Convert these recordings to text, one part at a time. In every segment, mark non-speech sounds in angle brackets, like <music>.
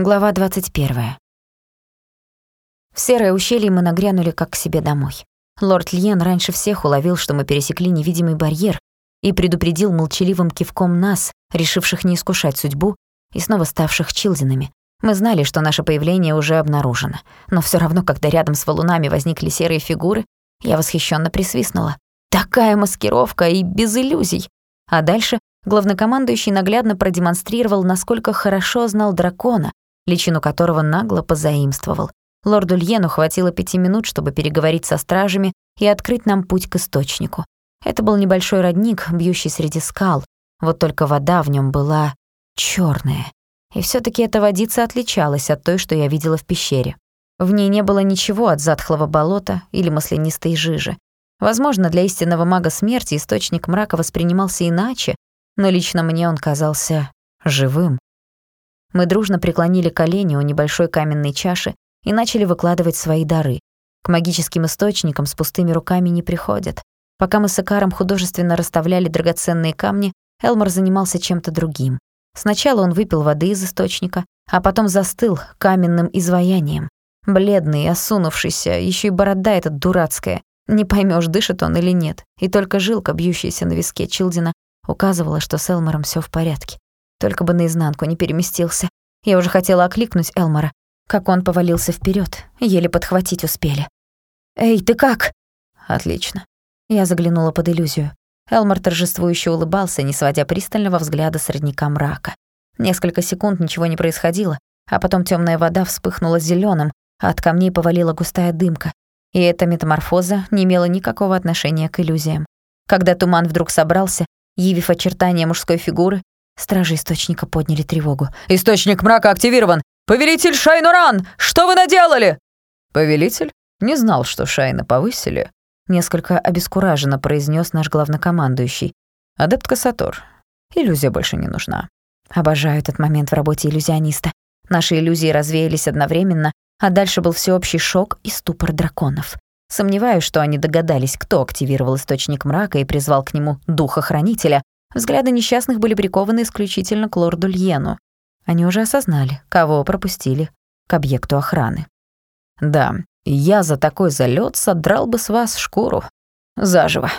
Глава 21. В серое ущелье мы нагрянули как к себе домой. Лорд Льен раньше всех уловил, что мы пересекли невидимый барьер и предупредил молчаливым кивком нас, решивших не искушать судьбу и снова ставших Чилдинами. Мы знали, что наше появление уже обнаружено, но всё равно, когда рядом с валунами возникли серые фигуры, я восхищенно присвистнула. Такая маскировка и без иллюзий. А дальше главнокомандующий наглядно продемонстрировал, насколько хорошо знал дракона, личину которого нагло позаимствовал. Лорду Льену хватило пяти минут, чтобы переговорить со стражами и открыть нам путь к источнику. Это был небольшой родник, бьющий среди скал, вот только вода в нем была черная. И все таки эта водица отличалась от той, что я видела в пещере. В ней не было ничего от затхлого болота или маслянистой жижи. Возможно, для истинного мага смерти источник мрака воспринимался иначе, но лично мне он казался живым. Мы дружно преклонили колени у небольшой каменной чаши и начали выкладывать свои дары. К магическим источникам с пустыми руками не приходят. Пока мы с Икаром художественно расставляли драгоценные камни, Элмор занимался чем-то другим. Сначала он выпил воды из источника, а потом застыл каменным изваянием. Бледный, осунувшийся, еще и борода эта дурацкая. Не поймешь, дышит он или нет. И только жилка, бьющаяся на виске Чилдина, указывала, что с Элмором все в порядке. Только бы наизнанку не переместился. Я уже хотела окликнуть Элмора, как он повалился вперед, еле подхватить успели. «Эй, ты как?» «Отлично». Я заглянула под иллюзию. Элмор торжествующе улыбался, не сводя пристального взгляда с родника мрака. Несколько секунд ничего не происходило, а потом темная вода вспыхнула зеленым, а от камней повалила густая дымка. И эта метаморфоза не имела никакого отношения к иллюзиям. Когда туман вдруг собрался, явив очертания мужской фигуры, стражи источника подняли тревогу. «Источник мрака активирован! Повелитель Шайнуран! Что вы наделали?» «Повелитель? Не знал, что Шайна повысили», несколько обескураженно произнес наш главнокомандующий. «Адепт Кассатор, иллюзия больше не нужна». Обожаю этот момент в работе иллюзиониста. Наши иллюзии развеялись одновременно, а дальше был всеобщий шок и ступор драконов. Сомневаюсь, что они догадались, кто активировал источник мрака и призвал к нему духа-хранителя. Взгляды несчастных были прикованы исключительно к лорду Льену. Они уже осознали, кого пропустили к объекту охраны. «Да, я за такой залет содрал бы с вас шкуру. Заживо».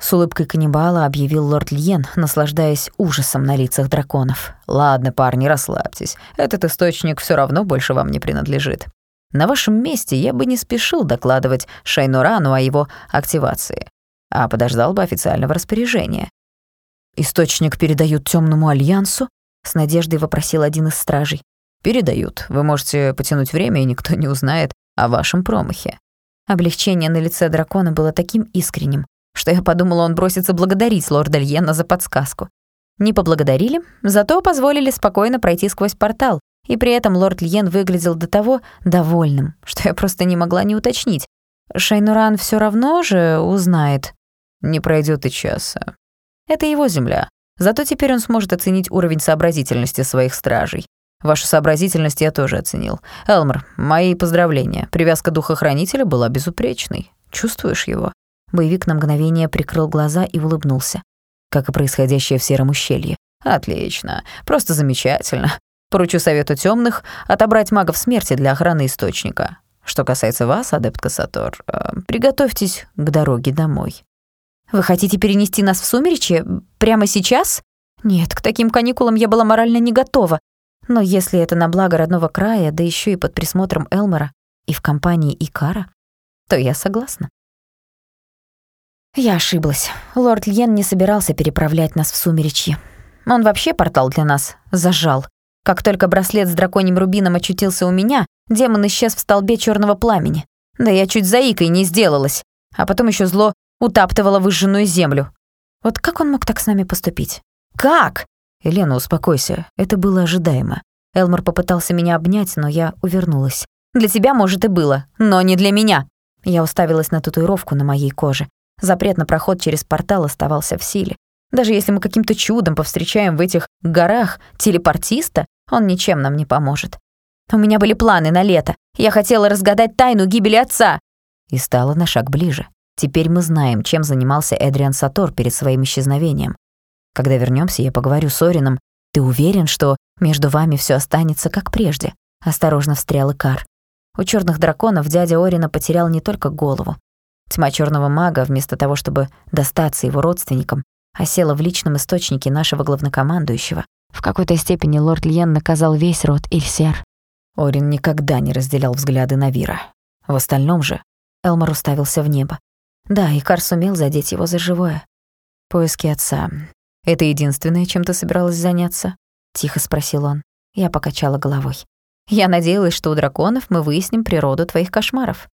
С улыбкой каннибала объявил лорд Льен, наслаждаясь ужасом на лицах драконов. «Ладно, парни, расслабьтесь. Этот источник все равно больше вам не принадлежит. На вашем месте я бы не спешил докладывать Шайнурану о его активации, а подождал бы официального распоряжения. «Источник передают Темному альянсу?» — с надеждой вопросил один из стражей. «Передают. Вы можете потянуть время, и никто не узнает о вашем промахе». Облегчение на лице дракона было таким искренним, что я подумала, он бросится благодарить лорда Льена за подсказку. Не поблагодарили, зато позволили спокойно пройти сквозь портал, и при этом лорд Льен выглядел до того довольным, что я просто не могла не уточнить. Шайнуран все равно же узнает. Не пройдет и часа. Это его земля. Зато теперь он сможет оценить уровень сообразительности своих стражей. Вашу сообразительность я тоже оценил. Элмер, мои поздравления. Привязка духохранителя была безупречной. Чувствуешь его? Боевик на мгновение прикрыл глаза и улыбнулся. Как и происходящее в Сером ущелье. Отлично. Просто замечательно. Поручу Совету Тёмных отобрать магов смерти для охраны источника. Что касается вас, адепт Кассатор, э, приготовьтесь к дороге домой. Вы хотите перенести нас в сумеречье прямо сейчас? Нет, к таким каникулам я была морально не готова. Но если это на благо родного края, да еще и под присмотром Элмора и в компании Икара, то я согласна. Я ошиблась. Лорд Льен не собирался переправлять нас в сумеречье. Он вообще портал для нас зажал. Как только браслет с драконьим рубином очутился у меня, демон исчез в столбе черного пламени. Да я чуть заикой не сделалась. А потом еще зло утаптывало выжженную землю. Вот как он мог так с нами поступить? Как? Елена, успокойся. Это было ожидаемо. Элмор попытался меня обнять, но я увернулась. Для тебя, может, и было, но не для меня. Я уставилась на татуировку на моей коже. Запрет на проход через портал оставался в силе. Даже если мы каким-то чудом повстречаем в этих горах телепортиста, он ничем нам не поможет. У меня были планы на лето. Я хотела разгадать тайну гибели отца. И стала на шаг ближе. Теперь мы знаем, чем занимался Эдриан Сатор перед своим исчезновением. Когда вернемся, я поговорю с Орином «Ты уверен, что между вами все останется как прежде?» — осторожно встрял Икар. У черных драконов дядя Орина потерял не только голову. Тьма черного мага, вместо того, чтобы достаться его родственникам, осела в личном источнике нашего главнокомандующего. В какой-то степени лорд Льен наказал весь род Ильсер. Орин никогда не разделял взгляды на Вира. В остальном же Элмар уставился в небо. Да, Икар сумел задеть его за живое. Поиски отца. «Это единственное, чем ты собиралась заняться?» — тихо спросил он. Я покачала головой. «Я надеялась, что у драконов мы выясним природу твоих кошмаров».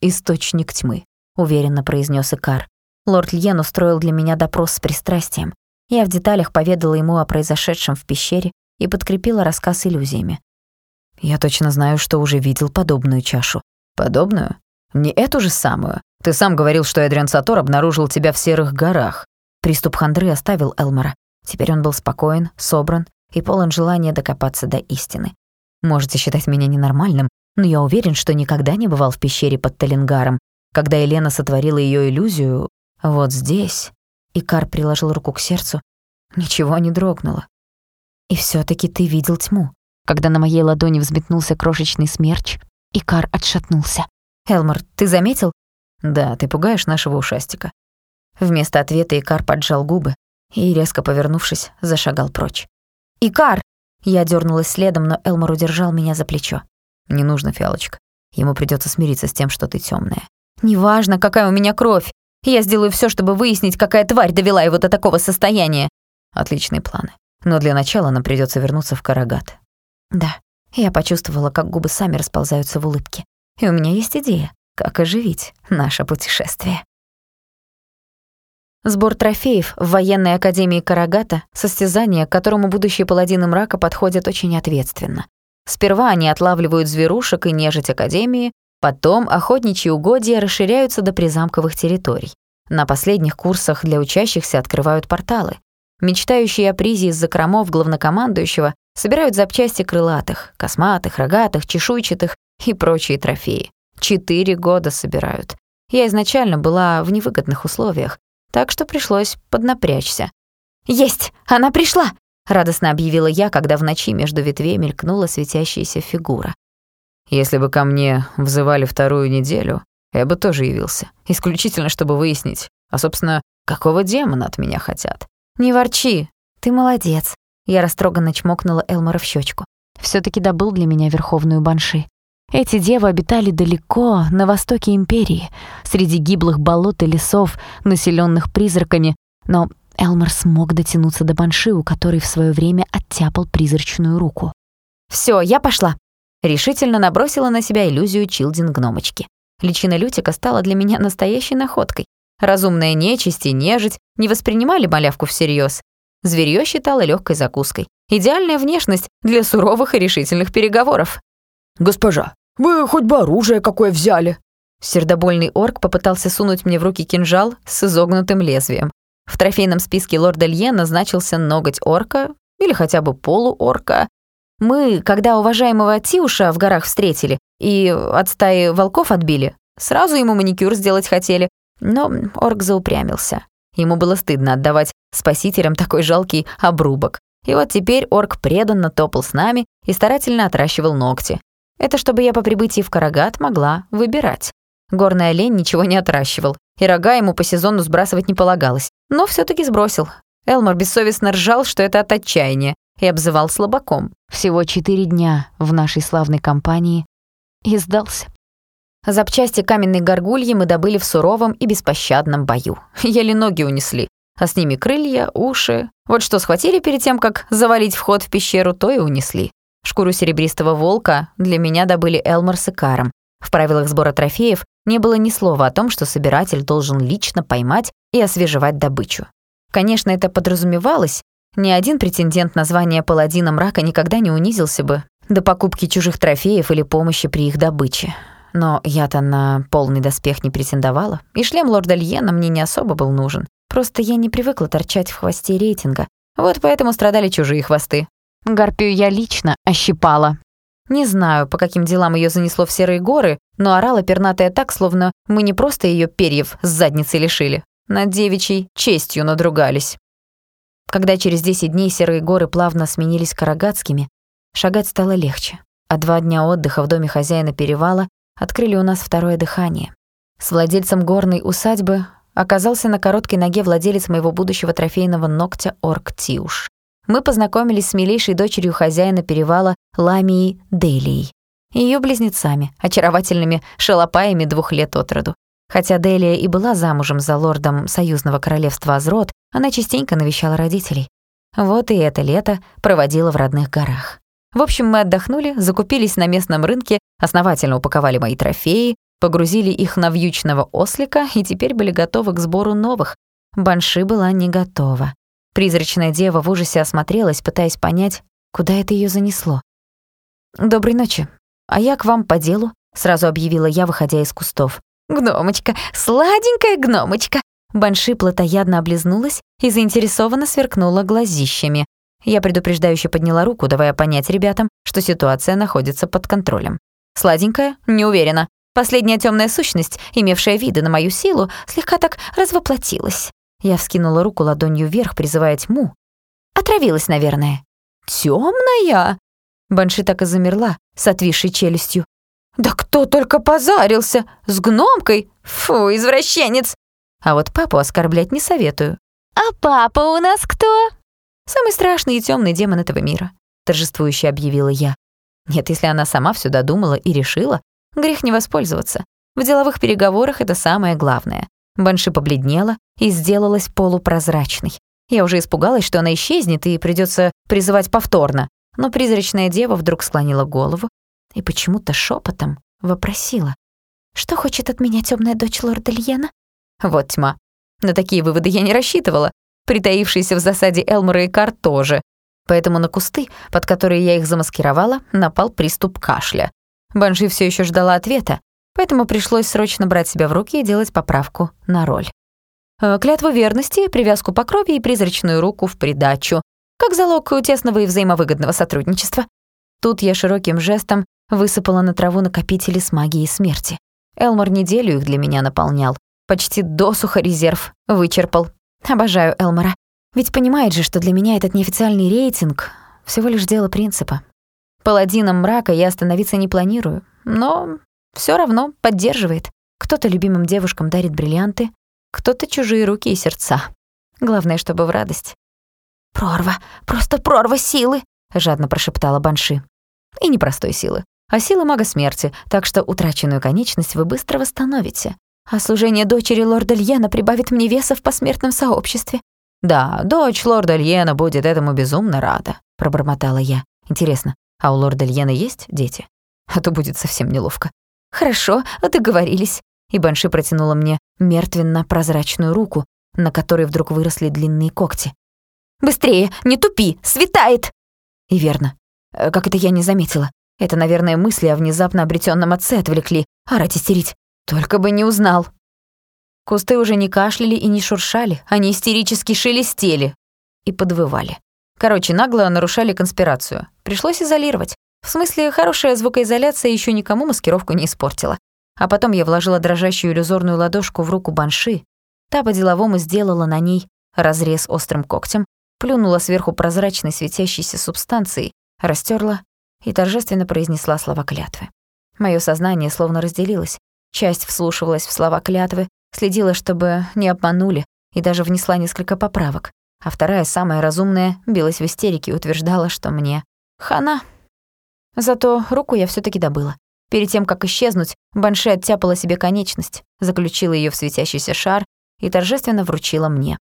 «Источник тьмы», — уверенно произнес Икар. Лорд Льен устроил для меня допрос с пристрастием. Я в деталях поведала ему о произошедшем в пещере и подкрепила рассказ иллюзиями. «Я точно знаю, что уже видел подобную чашу». «Подобную? Не эту же самую? Ты сам говорил, что Эдриан Сатор обнаружил тебя в Серых горах». Приступ хандры оставил Элмора. Теперь он был спокоен, собран и полон желания докопаться до истины. Можете считать меня ненормальным, но я уверен, что никогда не бывал в пещере под Талингаром. Когда Елена сотворила ее иллюзию, вот здесь... Икар приложил руку к сердцу. Ничего не дрогнуло. И все таки ты видел тьму. Когда на моей ладони взметнулся крошечный смерч, Икар отшатнулся. «Элмор, ты заметил?» «Да, ты пугаешь нашего ушастика». Вместо ответа Икар поджал губы и, резко повернувшись, зашагал прочь. «Икар!» Я дернулась следом, но Элмор удержал меня за плечо. «Не нужно, Фиалочка. Ему придется смириться с тем, что ты темная. «Неважно, какая у меня кровь. Я сделаю все, чтобы выяснить, какая тварь довела его до такого состояния». Отличные планы. Но для начала нам придется вернуться в Карагат. Да, я почувствовала, как губы сами расползаются в улыбке. И у меня есть идея, как оживить наше путешествие. Сбор трофеев в военной академии Карагата — состязание, к которому будущие паладины мрака подходят очень ответственно. Сперва они отлавливают зверушек и нежить академии, потом охотничьи угодья расширяются до призамковых территорий. На последних курсах для учащихся открывают порталы. Мечтающие о призе из закромов главнокомандующего собирают запчасти крылатых, косматых, рогатых, чешуйчатых и прочие трофеи. Четыре года собирают. Я изначально была в невыгодных условиях, так что пришлось поднапрячься. «Есть! Она пришла!» — радостно объявила я, когда в ночи между ветвей мелькнула светящаяся фигура. «Если бы ко мне взывали вторую неделю, я бы тоже явился, исключительно чтобы выяснить, а, собственно, какого демона от меня хотят». «Не ворчи, ты молодец», — я растроганно чмокнула Элмора в щечку. все таки добыл для меня верховную банши. Эти девы обитали далеко, на востоке империи, среди гиблых болот и лесов, населенных призраками, но Элмор смог дотянуться до банши, у которой в свое время оттяпал призрачную руку. Все, я пошла!» Решительно набросила на себя иллюзию Чилдин-гномочки. Личина Лютика стала для меня настоящей находкой. Разумная нечисть и нежить не воспринимали малявку всерьез. Зверьё считала легкой закуской. Идеальная внешность для суровых и решительных переговоров. «Госпожа, вы хоть бы оружие какое взяли?» Сердобольный орк попытался сунуть мне в руки кинжал с изогнутым лезвием. В трофейном списке лорда Льена значился ноготь орка или хотя бы полуорка. Мы, когда уважаемого Тиуша в горах встретили и от стаи волков отбили, сразу ему маникюр сделать хотели, но орк заупрямился. Ему было стыдно отдавать спасителям такой жалкий обрубок. И вот теперь орк преданно топал с нами и старательно отращивал ногти. Это чтобы я по прибытии в Карагат могла выбирать. Горный олень ничего не отращивал, и рога ему по сезону сбрасывать не полагалось, но все таки сбросил. Элмор бессовестно ржал, что это от отчаяния, и обзывал слабаком. Всего четыре дня в нашей славной компании и сдался. Запчасти каменной горгульи мы добыли в суровом и беспощадном бою. Еле ноги унесли, а с ними крылья, уши. Вот что схватили перед тем, как завалить вход в пещеру, то и унесли. Шкуру серебристого волка для меня добыли Элмор с Икаром. В правилах сбора трофеев не было ни слова о том, что собиратель должен лично поймать и освежевать добычу. Конечно, это подразумевалось. Ни один претендент на звание паладина мрака никогда не унизился бы до покупки чужих трофеев или помощи при их добыче. Но я-то на полный доспех не претендовала, и шлем лорда Льена мне не особо был нужен. Просто я не привыкла торчать в хвосте рейтинга. Вот поэтому страдали чужие хвосты. Гарпию я лично ощипала. Не знаю, по каким делам ее занесло в серые горы, но орала пернатая так, словно мы не просто ее перьев с задницы лишили, над девичьей честью надругались. Когда через 10 дней серые горы плавно сменились карагатскими, шагать стало легче, а два дня отдыха в доме хозяина перевала открыли у нас второе дыхание. С владельцем горной усадьбы оказался на короткой ноге владелец моего будущего трофейного ногтя Орк Тиуш. Мы познакомились с милейшей дочерью хозяина перевала Ламией Делией, ее близнецами, очаровательными шалопаями двух лет от роду. Хотя Делия и была замужем за лордом союзного королевства Азрот, она частенько навещала родителей. Вот и это лето проводила в родных горах. В общем, мы отдохнули, закупились на местном рынке, основательно упаковали мои трофеи, погрузили их на вьючного ослика и теперь были готовы к сбору новых. Банши была не готова. Призрачная дева в ужасе осмотрелась, пытаясь понять, куда это ее занесло. «Доброй ночи. А я к вам по делу», — сразу объявила я, выходя из кустов. «Гномочка, сладенькая гномочка!» Банши плотоядно облизнулась и заинтересованно сверкнула глазищами. Я предупреждающе подняла руку, давая понять ребятам, что ситуация находится под контролем. Сладенькая? Не уверена. Последняя темная сущность, имевшая виды на мою силу, слегка так развоплотилась. Я вскинула руку ладонью вверх, призывая тьму. Отравилась, наверное. Темная? Банши так и замерла, с отвисшей челюстью. «Да кто только позарился! С гномкой? Фу, извращенец!» А вот папу оскорблять не советую. «А папа у нас кто?» «Самый страшный и темный демон этого мира», — торжествующе объявила я. Нет, если она сама все додумала и решила, грех не воспользоваться. В деловых переговорах это самое главное. Банши побледнела и сделалась полупрозрачной. Я уже испугалась, что она исчезнет и придется призывать повторно. Но призрачная дева вдруг склонила голову и почему-то шепотом вопросила. «Что хочет от меня темная дочь лорда Льена?» Вот тьма. На такие выводы я не рассчитывала. Притаившийся в засаде Элмора и Кар тоже. Поэтому на кусты, под которые я их замаскировала, напал приступ кашля. Банши все еще ждала ответа, поэтому пришлось срочно брать себя в руки и делать поправку на роль. Э, клятву верности, привязку по крови и призрачную руку в придачу, как залог тесного и взаимовыгодного сотрудничества. Тут я широким жестом высыпала на траву накопители с магией смерти. Элмор неделю их для меня наполнял. Почти досуха резерв вычерпал. Обожаю Элмора. Ведь понимает же, что для меня этот неофициальный рейтинг — всего лишь дело принципа. Паладином мрака я становиться не планирую, но все равно поддерживает. Кто-то любимым девушкам дарит бриллианты, кто-то чужие руки и сердца. Главное, чтобы в радость. «Прорва! Просто прорва силы!» — жадно прошептала Банши. «И не простой силы, а силы мага смерти, так что утраченную конечность вы быстро восстановите. А служение дочери лорда Льена прибавит мне веса в посмертном сообществе». «Да, дочь лорда Льена будет этому безумно рада», — пробормотала я. «Интересно, а у лорда Льена есть дети? А то будет совсем неловко». «Хорошо, договорились». И Банши протянула мне мертвенно-прозрачную руку, на которой вдруг выросли длинные когти. «Быстрее, не тупи, светает!» И верно. Э, как это я не заметила? Это, наверное, мысли о внезапно обретенном отце отвлекли. Орать истерить. Только бы не узнал. Кусты уже не кашляли и не шуршали, они истерически шелестели и подвывали. Короче, нагло нарушали конспирацию. Пришлось изолировать. В смысле, хорошая звукоизоляция еще никому маскировку не испортила. А потом я вложила дрожащую иллюзорную ладошку в руку банши. Та по-деловому сделала на ней разрез острым когтем, плюнула сверху прозрачной светящейся субстанцией, растерла и торжественно произнесла слова клятвы. Моё сознание словно разделилось. Часть вслушивалась в слова клятвы, следила, чтобы не обманули, и даже внесла несколько поправок. А вторая, самая разумная, билась в истерике и утверждала, что мне хана. Зато руку я всё таки добыла. Перед тем, как исчезнуть, Банши оттяпала себе конечность, заключила её в светящийся шар и торжественно вручила мне.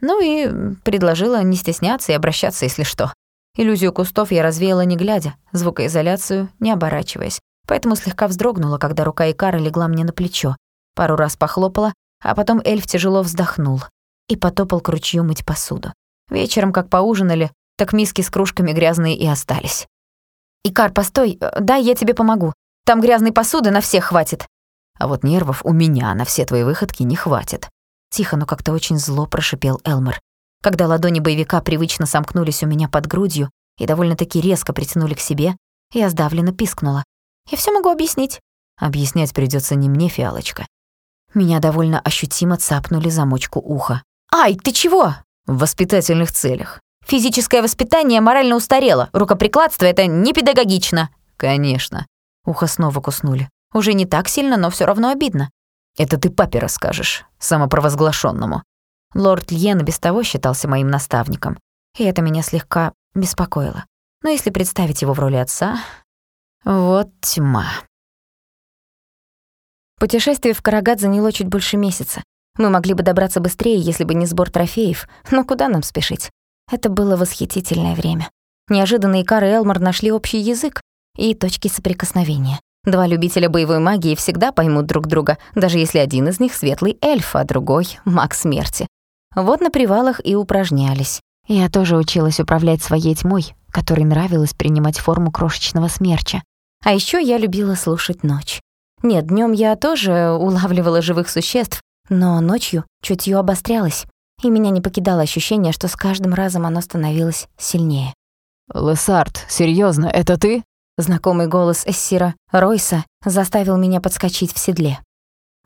Ну и предложила не стесняться и обращаться, если что. Иллюзию кустов я развеяла не глядя, звукоизоляцию не оборачиваясь, поэтому слегка вздрогнула, когда рука Икара легла мне на плечо. Пару раз похлопала, а потом эльф тяжело вздохнул и потопал к ручью мыть посуду. Вечером, как поужинали, так миски с кружками грязные и остались. «Икар, постой, дай я тебе помогу. Там грязной посуды на всех хватит». «А вот нервов у меня на все твои выходки не хватит», Тихо, но как-то очень зло прошипел Элмор. Когда ладони боевика привычно сомкнулись у меня под грудью и довольно-таки резко притянули к себе, я сдавленно пискнула. «Я все могу объяснить». «Объяснять придется не мне, фиалочка». Меня довольно ощутимо цапнули замочку уха. «Ай, ты чего?» В воспитательных целях. Физическое воспитание морально устарело. Рукоприкладство — это не педагогично. Конечно. Ухо снова куснули. Уже не так сильно, но все равно обидно. Это ты папе расскажешь, самопровозглашенному. Лорд Льен без того считался моим наставником, и это меня слегка беспокоило. Но если представить его в роли отца, вот тьма. Путешествие в Карагат заняло чуть больше месяца. Мы могли бы добраться быстрее, если бы не сбор трофеев, но куда нам спешить? Это было восхитительное время. Неожиданно Икар и Элмор нашли общий язык и точки соприкосновения. Два любителя боевой магии всегда поймут друг друга, даже если один из них светлый эльф, а другой — маг смерти. Вот на привалах и упражнялись. Я тоже училась управлять своей тьмой, которой нравилось принимать форму крошечного смерча. А еще я любила слушать ночь. Нет, днем я тоже улавливала живых существ, но ночью чутье обострялось, и меня не покидало ощущение, что с каждым разом оно становилось сильнее. «Лессард, серьезно, это ты?» Знакомый голос Эссира Ройса заставил меня подскочить в седле.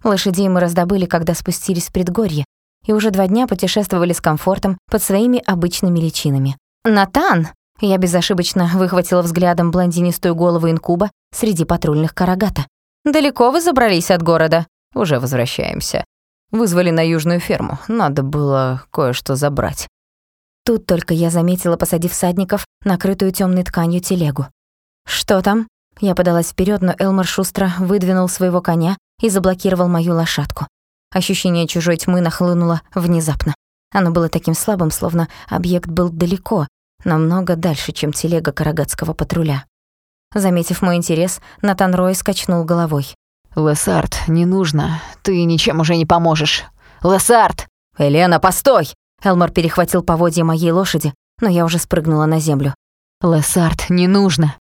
Лошадей мы раздобыли, когда спустились в предгорье, и уже два дня путешествовали с комфортом под своими обычными личинами. «Натан!» Я безошибочно выхватила взглядом блондинистую голову инкуба среди патрульных карагата. «Далеко вы забрались от города?» «Уже возвращаемся. Вызвали на южную ферму. Надо было кое-что забрать». Тут только я заметила, посадив всадников, накрытую темной тканью телегу. «Что там?» Я подалась вперед, но Элмар шустро выдвинул своего коня и заблокировал мою лошадку. Ощущение чужой тьмы нахлынуло внезапно. Оно было таким слабым, словно объект был далеко, намного дальше, чем телега карагатского патруля. Заметив мой интерес, Натан Рой скачнул головой. «Лессард, не нужно. Ты ничем уже не поможешь. Лессард!» «Елена, постой!» Элмор перехватил поводья моей лошади, но я уже спрыгнула на землю. «Лессард, не нужно!»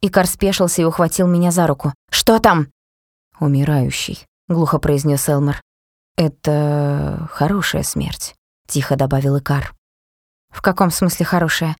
Икар спешился и ухватил меня за руку. «Что там?» «Умирающий», — глухо произнес Элмор. «Это хорошая смерть», — тихо добавил Икар. «В каком смысле хорошая?»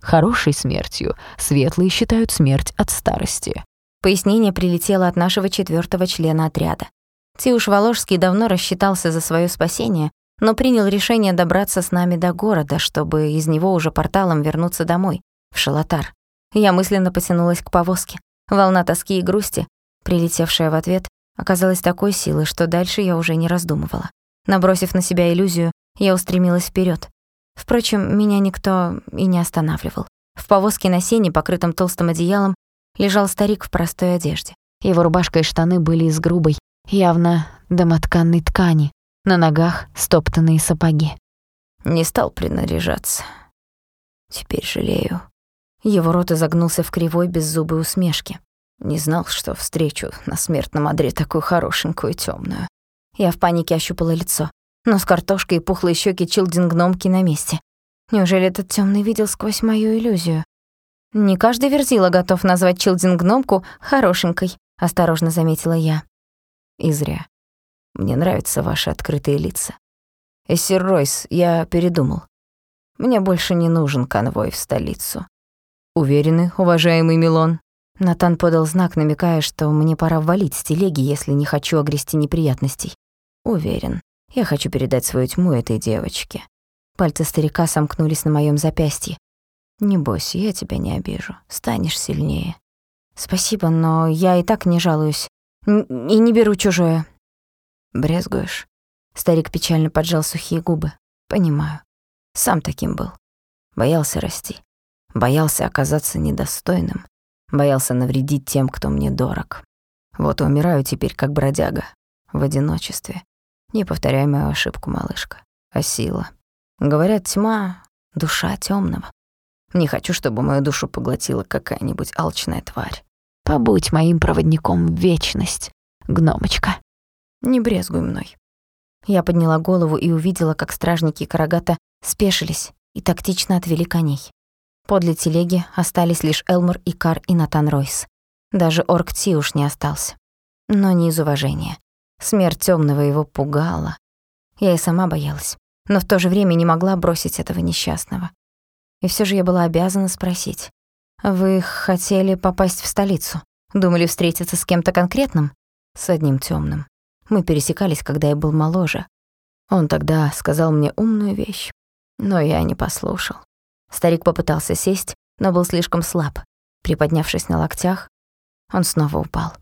«Хорошей смертью светлые считают смерть от старости». Пояснение прилетело от нашего четвертого члена отряда. Тиуш Воложский давно рассчитался за свое спасение, но принял решение добраться с нами до города, чтобы из него уже порталом вернуться домой, в Шалатар. Я мысленно потянулась к повозке. Волна тоски и грусти, прилетевшая в ответ, оказалась такой силой, что дальше я уже не раздумывала. Набросив на себя иллюзию, я устремилась вперед. Впрочем, меня никто и не останавливал. В повозке на сене, покрытом толстым одеялом, лежал старик в простой одежде. Его рубашка и штаны были из грубой, явно домотканной ткани, на ногах стоптанные сапоги. Не стал принаряжаться. Теперь жалею. Его рот изогнулся в кривой беззубой усмешке. Не знал, что встречу на смертном одре такую хорошенькую темную. Я в панике ощупала лицо. Но с картошкой и пухлые щеки Чилдингномки на месте. Неужели этот темный видел сквозь мою иллюзию? Не каждый верзила готов назвать Чилдингномку хорошенькой, осторожно заметила я. И зря. Мне нравятся ваши открытые лица. Эссер Ройс, я передумал. Мне больше не нужен конвой в столицу. Уверены, уважаемый Милон? Натан подал знак, намекая, что мне пора валить с телеги, если не хочу огрести неприятностей. Уверен. Я хочу передать свою тьму этой девочке. Пальцы старика сомкнулись на моем запястье. Не бойся, я тебя не обижу. Станешь сильнее. Спасибо, но я и так не жалуюсь. Н и не беру чужое. Брезгуешь? Старик печально поджал сухие губы. Понимаю. Сам таким был. Боялся расти. Боялся оказаться недостойным. Боялся навредить тем, кто мне дорог. Вот умираю теперь как бродяга, в одиночестве. Не повторяй мою ошибку, малышка. А сила. Говорят, тьма — душа темного. Не хочу, чтобы мою душу поглотила какая-нибудь алчная тварь. Побудь моим проводником в вечность, гномочка. Не брезгуй мной. Я подняла голову и увидела, как стражники Карагата спешились и тактично отвели коней. Подле телеги остались лишь Элмор, Икар и Натан Ройс. Даже орк Тиуш не остался. Но не из уважения. Смерть темного его пугала. Я и сама боялась, но в то же время не могла бросить этого несчастного. И все же я была обязана спросить. «Вы хотели попасть в столицу? Думали встретиться с кем-то конкретным?» «С одним темным. Мы пересекались, когда я был моложе. Он тогда сказал мне умную вещь. Но я не послушал. Старик попытался сесть, но был слишком слаб. Приподнявшись на локтях, он снова упал.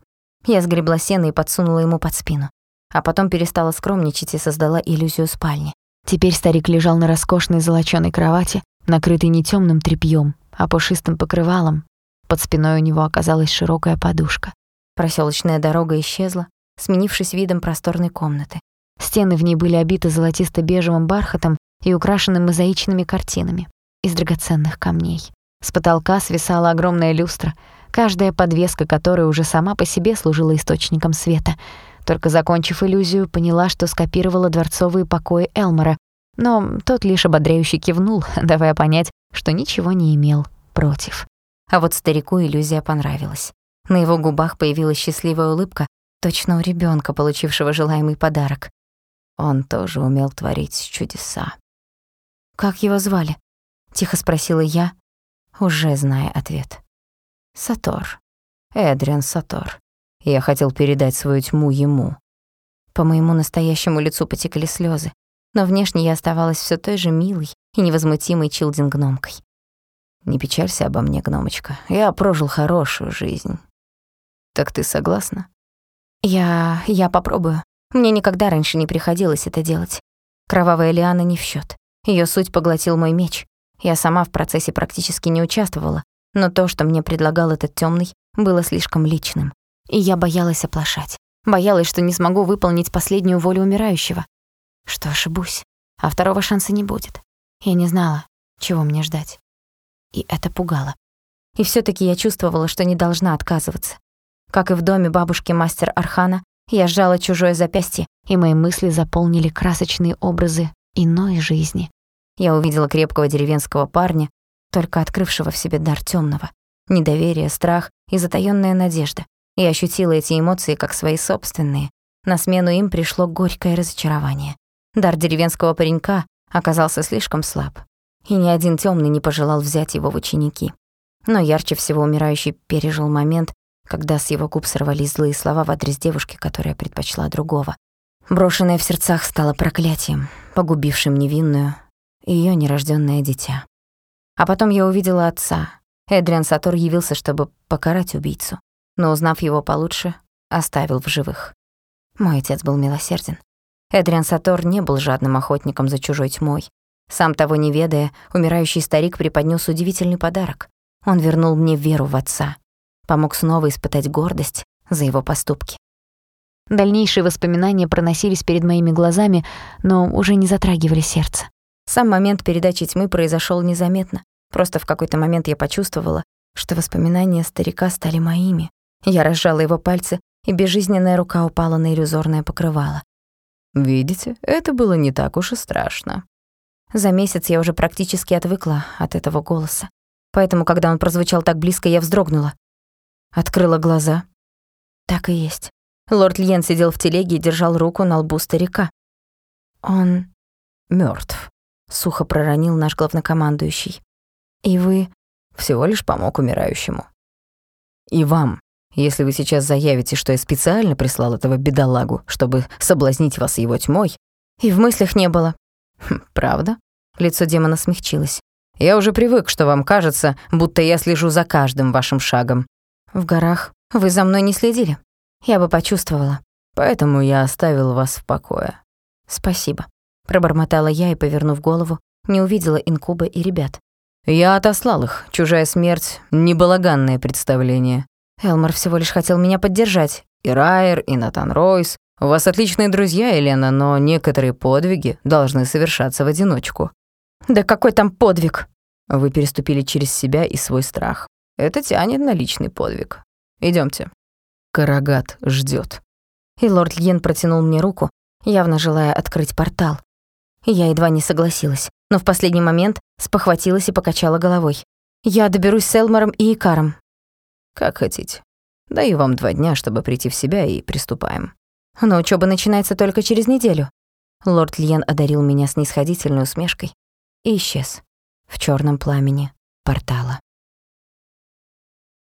Я сгребла сено и подсунула ему под спину. А потом перестала скромничать и создала иллюзию спальни. Теперь старик лежал на роскошной золочёной кровати, накрытый не тёмным тряпьём, а пушистым покрывалом. Под спиной у него оказалась широкая подушка. Просёлочная дорога исчезла, сменившись видом просторной комнаты. Стены в ней были обиты золотисто-бежевым бархатом и украшены мозаичными картинами из драгоценных камней. С потолка свисала огромная люстра, каждая подвеска которой уже сама по себе служила источником света. Только закончив иллюзию, поняла, что скопировала дворцовые покои Элмора, но тот лишь ободряюще кивнул, <laughs> давая понять, что ничего не имел против. А вот старику иллюзия понравилась. На его губах появилась счастливая улыбка, точно у ребенка, получившего желаемый подарок. Он тоже умел творить чудеса. «Как его звали?» — тихо спросила я, уже зная ответ. «Сатор. Эдриан Сатор. Я хотел передать свою тьму ему». По моему настоящему лицу потекли слезы, но внешне я оставалась все той же милой и невозмутимой Чилдин-гномкой. «Не печалься обо мне, гномочка. Я прожил хорошую жизнь. Так ты согласна?» «Я... я попробую. Мне никогда раньше не приходилось это делать. Кровавая лиана не в счет. Ее суть поглотил мой меч. Я сама в процессе практически не участвовала, но то, что мне предлагал этот темный, было слишком личным. И я боялась оплошать. Боялась, что не смогу выполнить последнюю волю умирающего. Что ошибусь, а второго шанса не будет. Я не знала, чего мне ждать. И это пугало. И все таки я чувствовала, что не должна отказываться. Как и в доме бабушки мастер Архана, я сжала чужое запястье, и мои мысли заполнили красочные образы иной жизни. Я увидела крепкого деревенского парня, только открывшего в себе дар тёмного, недоверие, страх и затаённая надежда. Я ощутила эти эмоции как свои собственные. На смену им пришло горькое разочарование. Дар деревенского паренька оказался слишком слаб, и ни один тёмный не пожелал взять его в ученики. Но ярче всего умирающий пережил момент, когда с его губ сорвались злые слова в адрес девушки, которая предпочла другого. Брошенное в сердцах стало проклятием, погубившим невинную и её нерождённое дитя. А потом я увидела отца. Эдриан Сатор явился, чтобы покарать убийцу, но, узнав его получше, оставил в живых. Мой отец был милосерден. Эдриан Сатор не был жадным охотником за чужой тьмой. Сам того не ведая, умирающий старик преподнёс удивительный подарок. Он вернул мне веру в отца, помог снова испытать гордость за его поступки. Дальнейшие воспоминания проносились перед моими глазами, но уже не затрагивали сердце. Сам момент передачи тьмы произошел незаметно. Просто в какой-то момент я почувствовала, что воспоминания старика стали моими. Я разжала его пальцы, и безжизненная рука упала на иллюзорное покрывало. «Видите, это было не так уж и страшно». За месяц я уже практически отвыкла от этого голоса. Поэтому, когда он прозвучал так близко, я вздрогнула. Открыла глаза. Так и есть. Лорд Льен сидел в телеге и держал руку на лбу старика. Он мертв, сухо проронил наш главнокомандующий. И вы всего лишь помог умирающему. И вам, если вы сейчас заявите, что я специально прислал этого бедолагу, чтобы соблазнить вас его тьмой, и в мыслях не было. Хм, правда? Лицо демона смягчилось. Я уже привык, что вам кажется, будто я слежу за каждым вашим шагом. В горах вы за мной не следили. Я бы почувствовала. Поэтому я оставил вас в покое. Спасибо. Пробормотала я и, повернув голову, не увидела инкуба и ребят. Я отослал их. Чужая смерть — небалаганное представление. Элмор всего лишь хотел меня поддержать. И Райер, и Натан Ройс. У вас отличные друзья, Елена, но некоторые подвиги должны совершаться в одиночку. Да какой там подвиг? Вы переступили через себя и свой страх. Это тянет на личный подвиг. Идемте. Карагат ждет. И лорд Льен протянул мне руку, явно желая открыть портал. Я едва не согласилась, но в последний момент спохватилась и покачала головой. Я доберусь с Элмором и Икаром. Как хотите. Даю вам два дня, чтобы прийти в себя, и приступаем. Но учёба начинается только через неделю. Лорд Льен одарил меня снисходительной усмешкой и исчез в чёрном пламени портала.